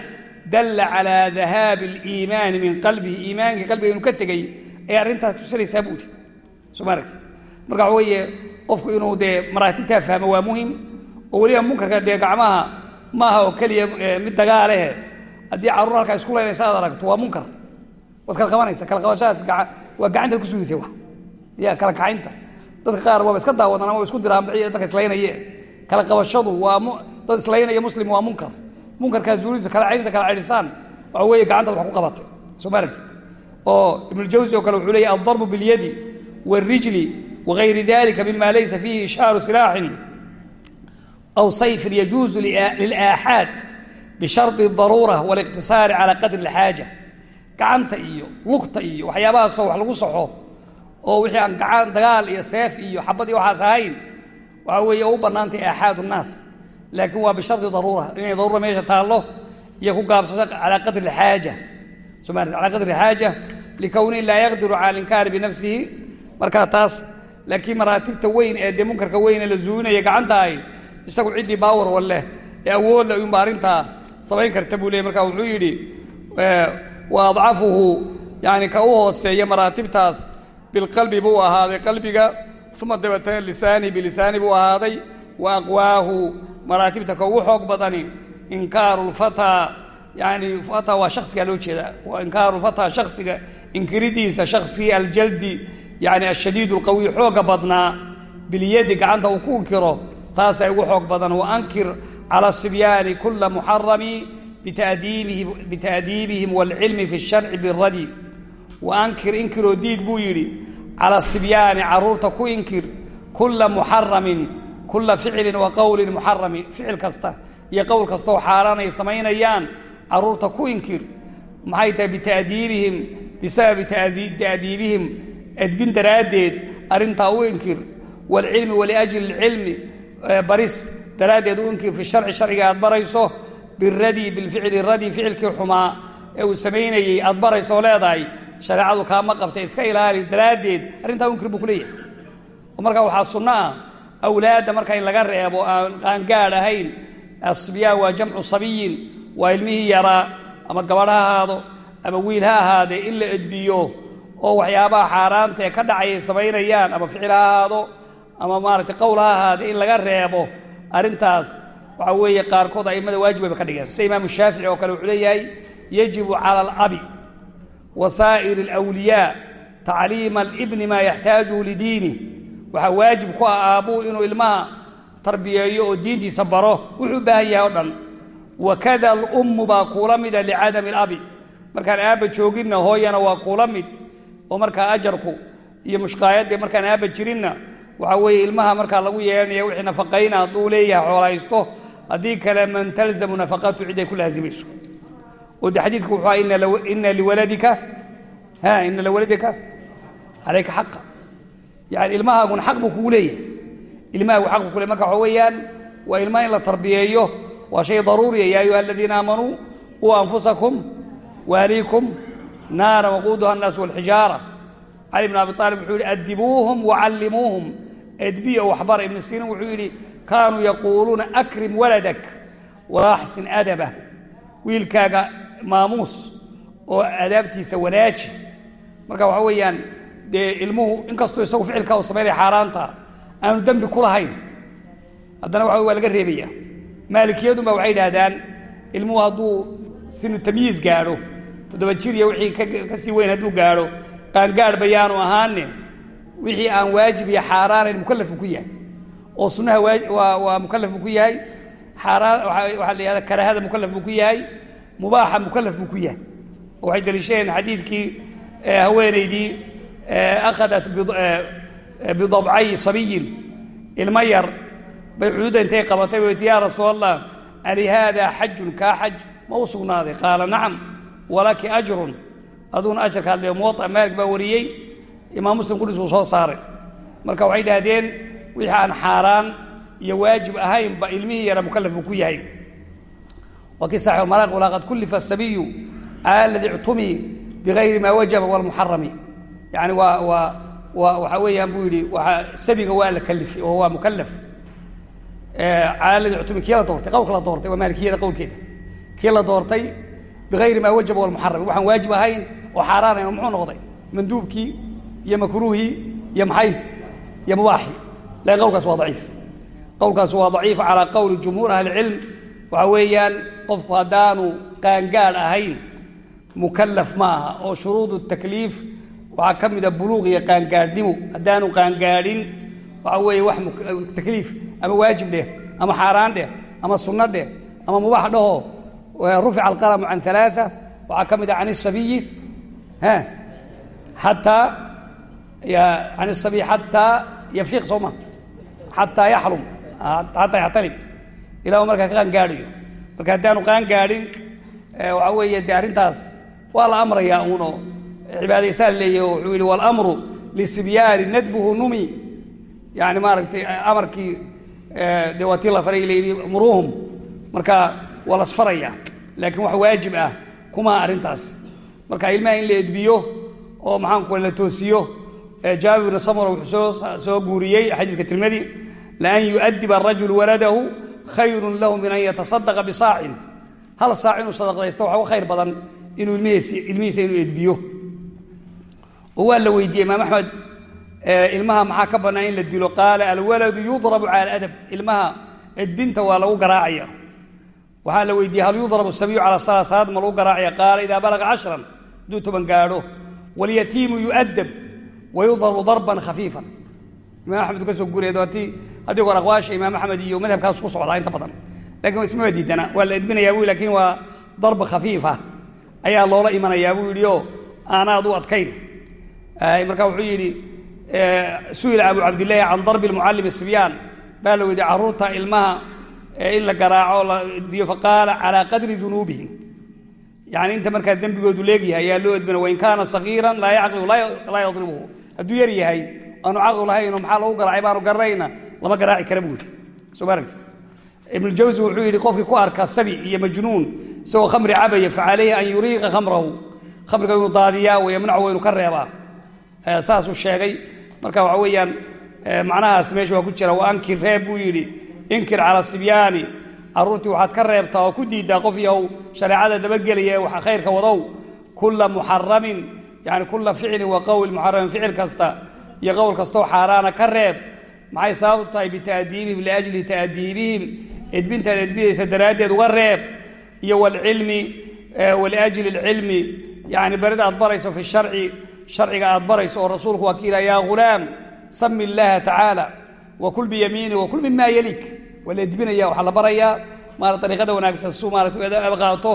dalla calaa dahaabi اliimaani min qalbihi iimaankii qalbiga inuu ka tegey ayay arrintaas tusinaysaa buu marka waxa weeye qofku inuu dee maraatibtaa fahmo waa muhiim oo weliba munkarka dee gacmaha maaha oo keliya mid dagaalehe haddii carruur halkaa isku laynaysa aad aragto waa munkar. Waad kala qabanaysa kala qabashadaas waa gacantaad ku sugaysa ya kala kacaynta. Dadka qaar waaba iska daawadan ama isku diraanbixiy dadka islaynaye kala qabashadu waa dad islaynaya muslim waa munkar. Munkarkaa zuulidiisa kala caynta kala caydhisaan waxa weeye gacantaad wax ku qabatay. Soo ma oo ibnujawsi oo kale wuxuu leeyahy aldarbu biاlyadi wاlrijli wagayri dalika mima laysa fiihi ishaaru silaaxin aw sayfin yajuuzu lilaaxaad bishardi daruura wاliqtisaari calaa qadri اlxaaja gacanta iyo lugta iyo waxyaabahaasoo wax lagu saxo oo wixii aan gacan dagaal iyo seef iyo xabad iyo waxaas ahayn waxaa weeye u bannaantay aaxaad الnaas laakiin waa bishardi daruura inay daruura meesha taallo iyo ku gaabsato calaa qadri اlxaaja soma calaa qadri xaaja likownihi laa yaqdiru cala alinkaari binafsihi markaa taas laakiin maraatibta weyn ee dee weyn ee la zuulinaya gacantahay isagu ciddii baawar walleh ee awoodle unba arrintaa samayn karta buu leyy marka wuxuu yidhi wa adcafuhu yani ka u hooseeya maraatibtaas bilqalbi buu ahaaday qalbiga uma dabeetana lisaani bilisaani buu ahaaday wa aqwaahu. Maraatibta ka ugu xoog badani inkaaru lfataa fataa waa shaksigaa loo jeedaa. Waa inkaaru shaksiga inkiridiisa shaksigii aljaldi yacni ashadiid alqawiy xoogga badnaa bilyadi gacanta uu ku inkiro taasaa ugu xoog badan. Wa ankir cala sibyaani kula muxarami bita'diibihim waalcilmi fi sharci biradi. Wa ankir inkiroo diid buu yidhi cala sibyaani carruurta ku inkir kula muxaramin kula ficlin wa qowlin muxarami ficil kasta iyo qowl kastaoo xaaraan ay samaynayaan carruurta ku inkir. Maxay tahay bitadiibihim bisababi ta'diibihim edbin daraaddeed arrintaa u inkir waalcilmi waliajli اlcilmi baris daraaddeed u inkir fi sharci sharciga aad barayso biradi bilficli radi ficilkii xumaa ee uu samaynayey aad barayso leedahay shareecadu kaama qabta iska ilaali daraaddeed arrintaa u buu ku leeyahay. Oo markaa waxaa sunno ah awlaadda marka in laga reebo aan qaangaadh ahayn asbiyaan waa jamcu sabiyin waa ilmihii yaraa ama gabadh ha ahaado ama wiil ha ahaadee in la edbiyo oo waxyaabaha xaaraanta ee ka dhacayay samaynayaan ama ficil ama maaragtay qowl ha in laga reebo arrintaas waxaa weeye qaarkood a'immada waajib bayba ka dhigeen. Sida imaamu shaafici oo kale wuxuu leeyahay yajibu cala alabi wa saa'iri alawliyaa tacliima alibni maa yaxtaajuhu lidiinih waxaa waajib ku ah aabbuu inuu ilmaha tarbiyeeyo oo diintiisa baro. Wuxuu baahan yahay o dhan wakada alummu baa kuula mida licadami alabi. Markaan aabba jooginna hooyana waa kuula mid oo markaa ajarku iyo mushqaayaddee markaan aabba jirinna waxaa weeye ilmaha markaa lagu yeelanaya wixii nafaqayna hadduu leeyahay xoolaysto haddii kale man talzamu nafaqatu cid ku laazimayso oo xadiidku wuxuu aha ina liwaladika ha ina liwaladika calayka xaqa. Yani ilmahaaguna xaq buu kugu leeyahay. Ilmahaagu aq buu ku marka waxa weeyaan waa ilmaha in la tarbiyeeyo waa shay daruuriya ya ayuha aladiina aamanuu quu anfusakum waaliikum naara waquuduha annaas walxijaara cali bn abi aalib wuxuu yidhi adibuuhum wacallimuuhum edbiya waxbara ibnu siriin wuxuu yidhi kaanuu yaquuluuna akrim waladak waaxsin adabah wiilkaaga maamuus oo adaabtiisa wanaaji marka waxa weeyaan dee ilmuhu inkastoo isagu ficilkaa u samaynaya xaaraanta aanu dembi ku lahayn haddana waxa waa laga reebaya maalikiyadunba waxay idhaahdaan ilmuhu hadduu sinu tamyiis toddoba jir iyo wixii ka sii weyn hadduu gaadho qaangaadh bayaanu ahaane wixii aan waajib iyo xaaraanayn mukalafu ku yahay. Oo sunnaha waa waa mukalaf buu ku yahay waxaa la yihahda karaahada mukalaf buu ku yahay mubaaxa mukalaf ku yahay. Waxay daliishadeen xadiidkii haweenaydii akhadat bidabcay sabiyin ilmo yar bay xuduudda intay qabatay ti yaa rasuul allah xajun kaa xaj? Ma u sugnaaday? Qaala nacam walaki ajrun aduuna ajarka hadlay muwaطa maalik baa wariyey imaam muslim qudhiis uu soo saaray. Marka waxay idhahdeen wixii aan xaaraan iyo waajib ahaynba ilmihii yara mukalaf buu ku yahay. Waa kii saxix maraq walaqad kullifa asabiyu cala aladi ictumi bigayri maa wajaba walmuxarami yani waa waa waa waxaa weeyaan buu yidhi waa sabiga waa la kalifay oo waa mukalaf cala aladi ictumi kii bigayri maa wajaba walmuxarami waxaan waajib ahayn oo xaaraanayn oo muxuu noqday manduubkii iyo makruuhii iyo maxay iyo mubaaxi laakiin qowlkaas waa daciif qowlkaas waa daciif calaa qowli jumhuur ahli cilm waxa weeyaan qofku haddaanu qaangaadh ahayn mukalaf ma aha oo shuruudu takliif waxaa ka mida buluuq iyo qaangaadhnimo haddaanu qaangaadhin waxa weeye wax takliif ama waajib dheh ama xaaraan dheh ama sunno dheh ama mubaax rufica alqalamu can alaaa waxaa ka mid a can isabiyi xataa can isabiyi xataa yafiiq soo ma xataa yaxlum xataa yaxtalim ilaa u markaa ka qaangaadhayo marka haddaanu qaangaadhin waxaa weeye dee arrintaas waa la amrayaa uunoo cibaadaysaa leeyahy o wuxuu yidhi walamru lisibyaani nadbuhu numi yani maaragtay amarkii dee waa tii la faray layidhi muruuhum marka waa lasfaraya laakiin wax waajib ah kuma arrintaas. Marka ilmaha in la edbiyo oo maxaanku la toosiyo jaabir ibn samura wuxuu soo guuriyey xadiiska tirmadi laan yu'adiba arajulu waladahu khayrun lahu min an yatasadaqa bisaacin hal saac inuu sadaqdaysto waxa u khayr badan inuu ilmihiisa inuu edbiyo. Oo waa la weydiiyey imaam axmed ilmaha maxaa ka bannaan in la dilo? Qaala alwaladu yudrabu cala aladab. Ilmaha edbinta waa lagu garaacaya waxaa la weydiiyey hal yudrabu sabiyu cala sala salaad ma lagu garaacaya qaala idaa balaga cashran hadduu toban gaadho walyatiimu yu'adab wayudrabu darban khafiifan imaam axmed uu ka soo guuriya waatii haddii goor aqwaasha imaam axmed iyo madhabkaas ku socdaa inta badan. Lakin ismaba diidana waa la edbinayaa bu laakiin waa darb khafiifa ayaa loola imanayaa buu yidhi oo aanaad u adkayn. Marka wuxuu yidhi su'ila abu cabdillahi can darbi mucallim sibyaan baa la weydiye carruurta ilmaha in la garaaco la edbiyo faqaala calaa qadri dunuubihim. Yani inta markaa dembigoodu leegyahay ayaa loo edbina wain kaana sagiiran laa yacqilu laa yadribuhu hadduu yar yahay aanu caqli lahaynoo maxaa lagu garaacay? Baanu garanayna lama garaaci kara buu yidhi. Soo ma aragtid? Wuxuu yidhi qofkii ku arka sabi iyo majnuun isagoo khamri cabaya facalayhi an yuriiqa khamrahu. Khamriga inuu daadiyaa wayamnacu inuu ka reebaa. Saasuu sheegay. Marka waxa weeyaan macnahaas meesha waa ku jira wa ankir reeb buu yidhi inkir cala sibyaani. Carruurtii waxaad ka reebtaa oo ku diiddaa qof yahow shareecada dabagelaya waxa khayrka wadow. Kulla muxaramin yani kulla ficlin wa qowl muxaramin ficil kasta iyo qowl kastoo xaaraana ka reeb. Maxay sababtu tahay bita'diibihim liajli ta'diibihim edbintaad edbidaysa daraaddeed uga reeb. Iyo walcilmi waliajli alcilmi yani barida aad barayso fi sharci sharciga aad barayso oo rasuulku waa ki ilaha yaa ghulaam sami illaha tacaala wakul biyamiini wakul mima yalik waa la edbinaya waxaa la barayaa. Maara ariiqada wanaagsan su maarata qaato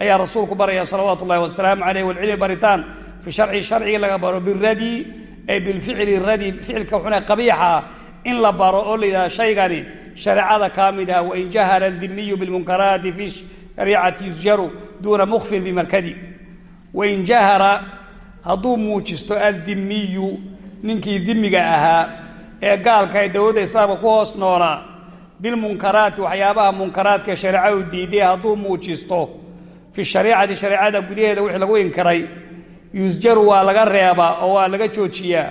ayaa rasuulku baraya salawaatu ullahi wasalaamu caleyh walcilmi baritaan. Fi sharci sharcigi laga baro biradi ay bilficli radi ficilka xune qabiixa in la baro oo la yidhahda shaygani shareecada kaa mid ah wain jahara adimiyu bilmunkaraati fi shariicati yusjaru duuna mukfin bimarkadi wain jahara hadduu muujisto addimiyu ninkii dimiga ahaa ee gaalka ee dowladda islaamka ku hoos noolaa bilmunkaraati waxyaabaha munkaraadka ee shareecadu diiday hadduu muujisto fi shariicati shareecada gudaheeda wixii lagu inkiray yusjaru waa laga reebaa oo waa laga joojiyaa.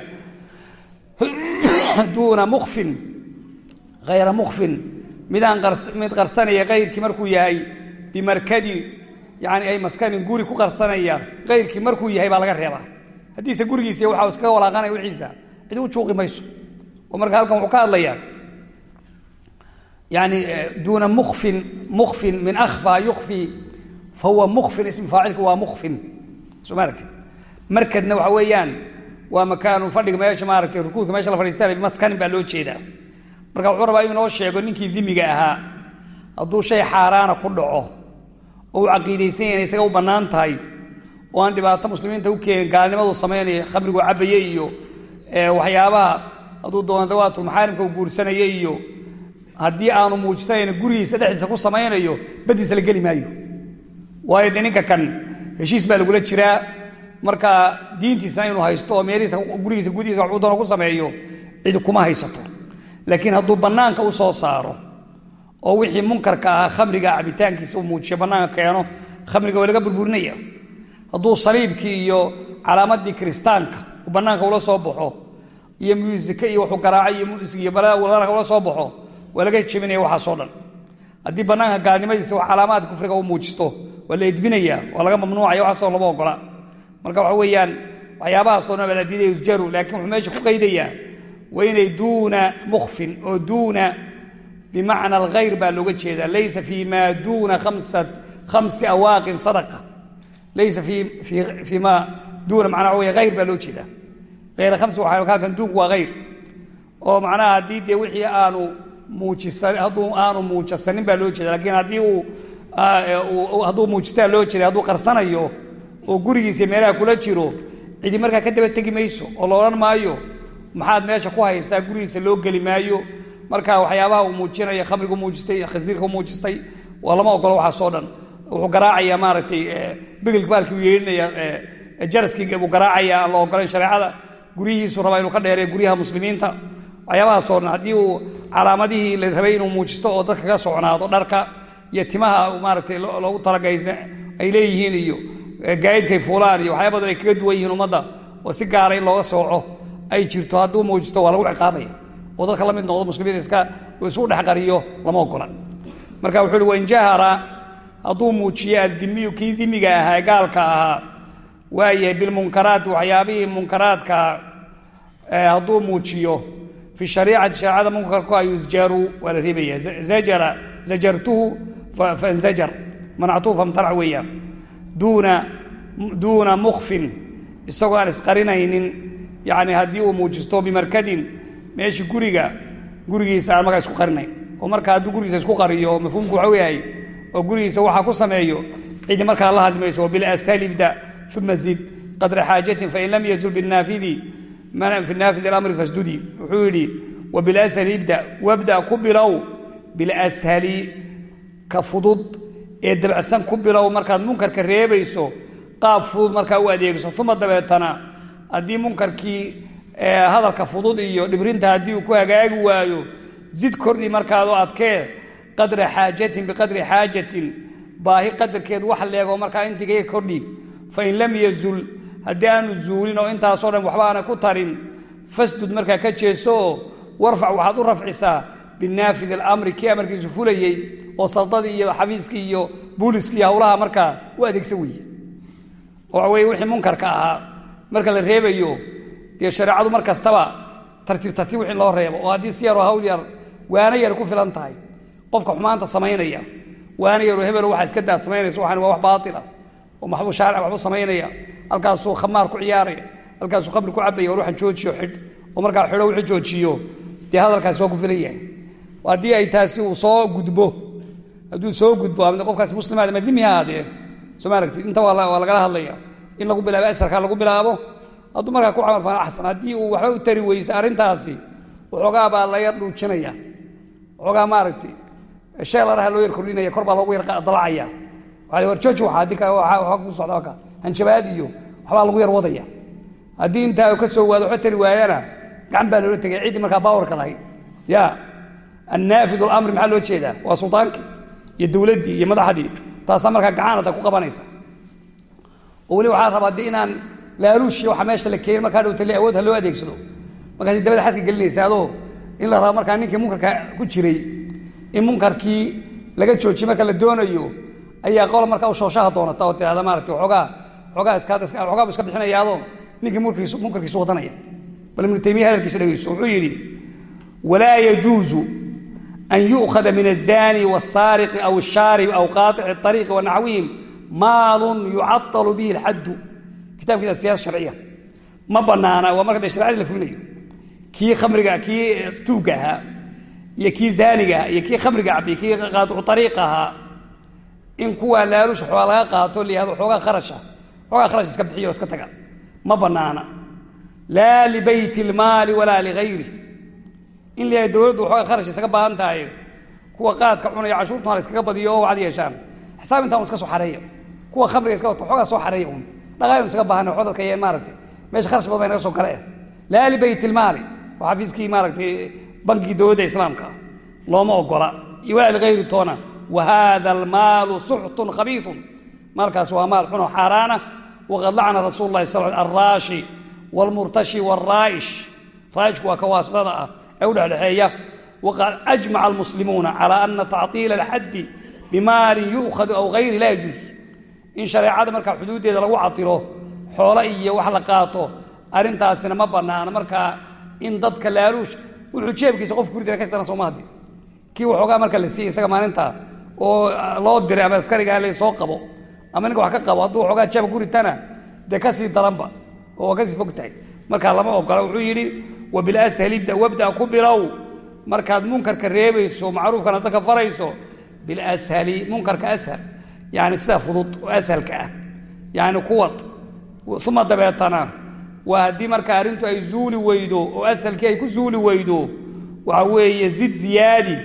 Duuna mukfin hayra mukfin midaan mid qarsanaya kayrkii markuu yahay bimarkadi yani ay maskanin guri ku qarsanaya kayrkii markuu yahay baa laga reebaa. Haddiise gurigiisa waxa iskaga walaaqanaya wixiisa cid u juuqi mayso. Oo marka halkan wuxuu ka hadlayaa yani duuna mukfin mukfin min akhfa yukfi fa huwa mukfin ism faacilka waa mukfin soo ma aragti markadna waxa weeyaan waa makaanu fadhiga meesha maaragtay rukuudka meesha la fadhiistanay maskanin baa loo jeedaa marka wuxuu rabaa inuu inoo sheego ninkii dimiga ahaa hadduu shay xaaraana ku dhaco oo uu caqiidaysan yahay isaga u bannaan tahay oo aan dhibaato muslimiinta u keenin gaalnimadu samaynaya khamrigu cabbaye iyo waxyaabaha hadduu doono iyo haddii aanu muujisanayn gurigiisa dhexdiisa ku samaynayo baddiisa la geli maayo. Waayo dee ninka kan heshiis baa lagula jiraa. Marka diintiisna inuu haysto oo meelihiisa gurigiisa gudihiisa waxuu doona ku sameeyo cidi kuma haysato. Laakiin hadduu bannaanka u soo saaro oo wixii munkarka ahaa khamriga cabitaankiisa uu muujiyo bannaanka keeno khamriga waa laga burburinaya. Hadduu saliibkii iyo calaamadii kiristaanka uu bannaanka ula soo baxo iyo muusike iyo wuxuu garaacay iyo muusig iyo balaka ula soo baxo waa laga jebinaya waxaasoo dhan. Haddii bannaanka gaalnimadiisa wax calaamaadka kufriga u muujisto waa la edbinaya waa laga mamnuucaya waxaasoo lama ogola. Marka waxa weeyaan waxyaabahaasoo dhan baa la usjaru laakiin wuxuu meesha ku qaydayaa waa duuna mukfin oo duuna bimacna alkhayr baa looga jeedaa. Laysa fii ma duuna khamsi awaaqin sadaqa. Laysa fii ma duuna macnaa wey hayr baa loo jeedaa. Hayra khamsi waxaa halkan duunku waa hayr oo macnaha haddii dee wixii aanu muujisan hadduu aanu muujasanin baa loo jeeda lakiin haddii uu hadduu muujistaa loo jeeda hadduu qarsanayo oo gurigiisa meelaha kula jiro cidi markaa ka daba tegi mayso oo la odhan maayo maxaad meesha ku haysaa gurigiisa loo geli maayo marka waxyaabaha uu muujinaya khamrigu muujistay khasiirka muujistay waa lama ogolo waxaasoo dhan. Wuxuu garaacayaa maaragtay bigilka baalkii uu yeelinaya jaraskii buu garaacaya aan la ogolayn shareecada guryihiisu rabaa inuu ka dheereeyo guryaha muslimiinta waxyaabahaasoo dhan haddii uu calaamadihii la rabay inuu muujisto oo dadka ka socnaado dharka iyo timaha maaragtay loogu talagay ay leeyihiin iyo gaayidkay fuulaan iyo waxyaa ay kaga duwan yihiin ummadda oo si gaara in looga sooco ay jirto hadduu muujisto waa lagu ciqaabaya oo dadka la noqdo muslimiinta iska isu dhexqariyo lama ogola marka wuxuu uhi wainjahara hadduu muujiyo addimiyu kii dimiga ahaa gaalka ahaa waayahay bilmunkaraati waxyaabihii munkaraadka hadduu muujiyo fi shariicati shareecada munkarku yusjaru waa la reebaya zajara zajartuhu fanzajar manactuhu famtanac weeyaan duuna duuna mukfin isagoo aan isqarinaynin yani haddii uu muujisto bimarkadin meeshii guriga gurigiisa aan markaa isku qarinayn oo marka hadduu gurigiisa isku qariyo mafhuumku waxau yahay oo gurigiisa waxaa ku sameeyo cidi markaa la hadli mayso bilashalibda uma fi naafidi amri fasdudi wuxuu yidhi wabilashali ibda wabda ku bilow bilashali ka fudud ee dabacsan ku bilow markaad munkarka reebayso qaab fudud markaa u adeegso. Uma dabeetana haddii munkarkii hadalka fudud iyo dhibrinta haddii uu ku hagaagi waayo zid kordhi markaadoo adkee qadra xaajatin biqadri xaajatin. Baahi qadarkeed wax leego markaa intiga kordhi. Fain lam yazul haddii aanu zuulin oo intaasoo dhan waxba aana ku tarin fasdud markaa ka jeesooo warfac waxaad u rafcisaa binaafid alamri kii amarkiisu fulayey oo saldadii iyo xafiiskii iyo buuliskii iyo howlaha markaa u adeegsan weeye. Waxa weye wixii munkarka ahaa marka la reebayo dee shareecadu mar kastaba tartiib tartiib wixii loo reebo oo haddii si yaroo hawl yar waano yar ku filan tahay. Qofka xumaanta samaynaya waano yaroo hebelo waxaa iska daad samaynaysa waxaan waa wax baatila oo maxbuu shaaric waxbuu samaynaya halkaasuu khamaar ku ciyaaraya halkaasuu khamri ku cabaya war waxaan joojiyo xidh oo markaa xidho wuxuu joojiyo. Dee hadalkaasi waa ku filan yahay. Haddii ay taasi uu soo gudbo hadduu soo gudbo ama qofkaas muslimaad ama dimi soo ma inta waa lagala hadlaya in lagu bilaabo asarka lagu bilaabo hadduu markaa ku camal fala axsan haddii uu waxba u tari weyso arrintaasi waxoogaa baa la dhuujinaya. Waxoogaa maaragtay sheelaraha loo yar kordhinaya kor baa loogu yar dalacaya waa war jooji waxa haddii kale waxaa ku socda ka hanjabaad iyo waxbaa lagu yar wadaya. Haddii intaa ka soo waado waxba tari waayana gacan baa loola tegay ciddii markaa baawarka lahayd. Ya annaafid alamri maxaa loo jeedaa? Waa sultaankii iyo dowladdii iyo madaxdii. Taasaa markaa gacanada ku qabanaysa. Oo weli waxaa rabaa dee inaan laaluushi waxa meesha la keenin markaa dhowta le awood ha loo adeegsado. Markaas dabada xaska gelinaysa adoo in la rabo markaa ninkii munkarka ku jiray in munkarkii laga joojiye marka la doonayo ayaa qola markaa u shooshaha doonata oo tirahda maarata waxoogaa oogaa iskoogaaba iska bixinayaadoo ninkii munkarkiisu wadanaya. Bal ibnu taymiya hadalkiisa dhegeyso wuxuu yidhi walaa yajuuzu an yu'khada min azaani wasaariqi aw shaarib aw qaaici ariiqi wa maalun yucaalu bihi alxaddu kitaabkiisa siyaasa sharciya. Ma banaana waa marka dee sharciyada la fulinayo. Kii kamriga kii eh, tuugga ahaa iyo kii zaaniga iyo kii khamriga cabiy kii qaaicu ariiq ahaa in kuwa laalusha xoogaa laga qaato layihahdo xoogaa kharasha ah xoogaa kharash iska bixiyo iska taga. Ma banaana. Laa libayt اlmaali walaa ligayri in la dowladdu waxoogaa kharash isaga baahan tahay kuwa qaadka cunaya cashuurtuna la iskaga badiyo oo wacad yeeshaan. Xisaab intaan un iska soo xareeya kuwa khamriga iska wato xoogaa soo xareeya un dhaqaayun iskaga baahan waxba dadka yeen maaragtay. Meesha kharash badan baa inaga soo gala laa libayt ilmaali waa xafiiskii maaragtay bankigii dowladda islaamka. Looma ogola. Iyo walaa ligayri toona. Wa hada almaalu suxtun khabiiun maalkaas waa maal xunoo xaaraana waqad lacana rasuul lahi sal alraashi wlmurtashi wraaish raashku waa ka waasidada ah ee u dhexdhexeeya waqad ajmaca almuslimuuna calaa ana tactiila alxaddi bimaalin yu'khadu aw hayri laa yajuus in shareecada markaa xuduuddeeda lagu catilo xoolo iyo wax la qaato arrintaasina ma bannaana markaa in dadka laaluush wuxuu jeebkiisa qof gurdiga kastana soo mahadi kii waxoogaa marka la siiya isaga maalinta oo loo diray ama askarigaa la soo qabo ama ninka wax ka qabo hadduu waxoogaa jeebka kuritana dee ka sii daranba oo ka sii fog tahay markaa lama ogola wuxuu yidhi wabilashali ibda wabda ku bilow. Markaad munkarka reebayso macruufkana dadka farayso bilashali munkarka ashal yani sida fudud oo ashalka ah. Yani kuwad uma dabeetana waa haddii marka arrintu ay zuuli weydo oo ashalkii ay ku zuuli weydo waxa weeye zid ziyaadi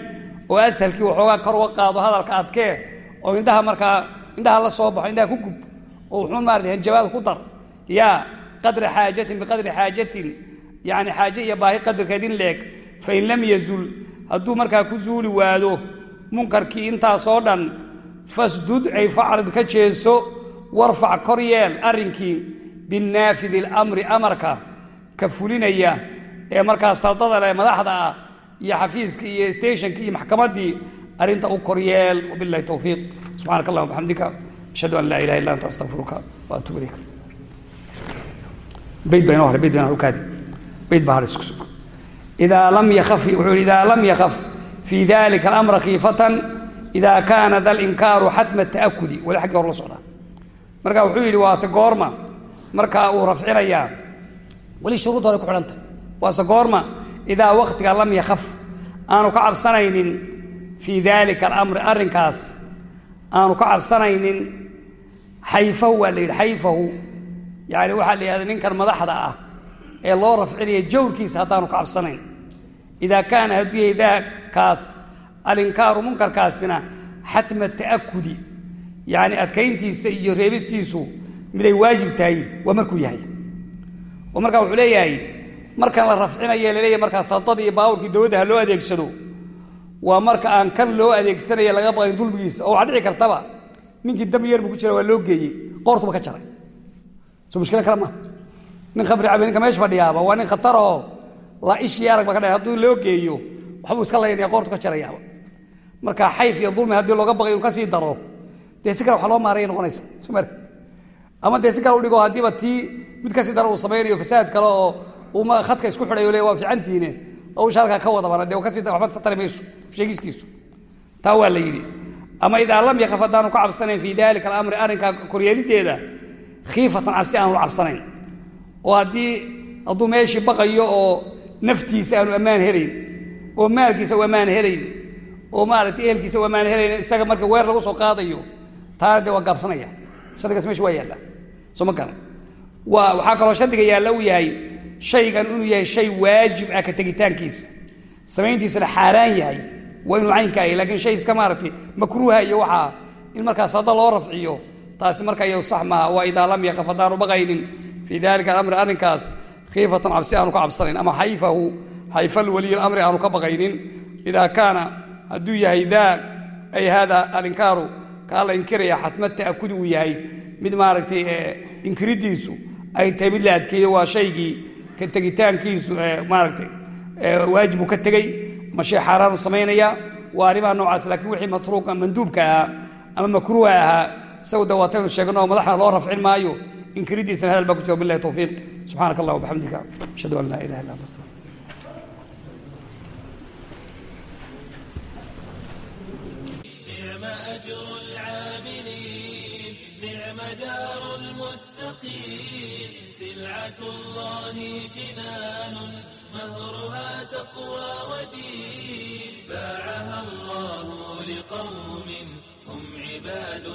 oo ashalkii waxoogaa kor uga qaado hadalka adkee oo indhaha markaa indhaha la soo baxo indhaha ku gub oo wuxuun maarata hanjabaad ku dar. Ya qadra xaajatin biqadri xaajatin yani xaaje iyo baahi qadarkeed in leeg fain lam yazul hadduu markaa ku zuuli waado munkarkii intaasoo dhan fasdud ay facrid ka jeeso warfac kor yeel arrinkii binaafidi اlamri amarka ka fulinaya ee markaa saldada leh madaxda ah iyo xafiiskii iyo stationkii iyo maxkamaddii arrinta u kor yeel wabilahi towfiiq subxanak allah bxamdika ashhadu an laa ilaha illa anta astaqfiruka waatuub ilayk. Beyt baa inoo haray beyt baa inoo kaadi sug idaa lam yakaf wuxuu yidhi idaa lam yakaf fii dalika alamra khiifatan ida kaana da linkaaru xatma ta'akudi wali xaggii hor la socdaa marka wuxuu yidhi waase goorma markaa uu rafcinayaa weli shuruud hore ku xidhanta waase goorma idaa waktiga lam yakaf aanu ka cabsanaynin fii dalika alamri arrinkaas aanu ka cabsanaynin xayfahu waa la yidhi xayfahu. Yani waxaa la yidhahda ninkan madaxda ah ee loo rafcinaya jawrkiisa haddaanu ka cabsanayn. Idaa kaana hadduu yahay daakaas alinkaaru munkarkaasina xatma ta'akudi yani adkayntiisa iyo reebistiisu miday waajib tahay waa markuu yahay. Oo markaa wuxuu leeyahay markan la rafcinayo laleeyahy markaa saldadii iyo baawurkii dowladda ha loo adeegsado waa marka aan kan loo adeegsanaya laga baqayn dulmigiisa oo waxaa dhici kartaba ninkii dambi yar buu ku jira waa loo geeyey qoortuba ka jaray. Soo mushkila kale maa nin khamri cabe ninka meesha fadhiyaaba waa nin khataroo la ishii arag ka dha hadduu loo geeyo waxbuu iska laynaya qoortu ka jarayaaba. Marka xayf iyo dulmi haddii looga baqay inuu ka sii daro dee si kale wax loo maaraya noqonaysa sumar ama dee si kale u dhigo haddiiba tii mid ka sii daro uu samaynayo fasaad kale oo uu khadka isku xidhayo le waa fiicantiine oo usha halkaa ka wadabana dee ka sii waxba ka tari mayso sheegistiisu. Taa waa la yidhi. Ama idaa lam yakaf haddaanu ka cabsanayn fii dalika alamri arrinkaa koryeelideeda khiifatan cabsi aanu cabsanayn. Oo haddii hadduu meeshii baqayo oo naftiisa aanu ammaan helayn oo maalkiisa u ammaan helayn oo maaragtay ehelkiisa u ammaan helayn isaga marka weer lagu soo qaadayo taana dee waa gaabsanaya. Shardigaas meesha waa yaalla. Soo ma garan. Waxaa kaloo shardiga yaalla uu yahay shaygan inuu yahay shay waajib ah ka tegitaankiisa. Samayntiisana xaaraan yahay. Waa inuu caynka ahy lakiin shay iska maaragtay makruuha iyo waxaa in markaas hadda loo rafciyo taasi marka iyadu sax maaha waa idaa lam yaqaf haddaanu baqaynin. Fii dalika alamri arrinkaas khiifatan cabsi aanu ka cabsanayn ama xayfahu xayfa alwaliy alamri aanu ka baqaynin. Idaa kaana hadduu yahay daa ay hada alinkaaru kaa la inkiraya xatma ta'akudi uu yahay. Mid maaragtay inkiridiisu ay tahay mid la adkeeyo waa shaygii ka tegitaankiisu maaragtay waajibu ka tegey ma shay xaaraanu samaynaya waa arrimaha noocaas lakiin wixii matruuka manduubka ahaa ama makruuha ahaa isagu de waataynu sheegno madaxna loo rafcin maayo inkiridiisana hadal baa ku jira billahi tawfiiq. Subxaanaka allah wabxamdika ashhadu an laa ilaha illa anta astaqir شريعة الله جنان مهرها تقوى ودين باعها الله لقوم هم عباد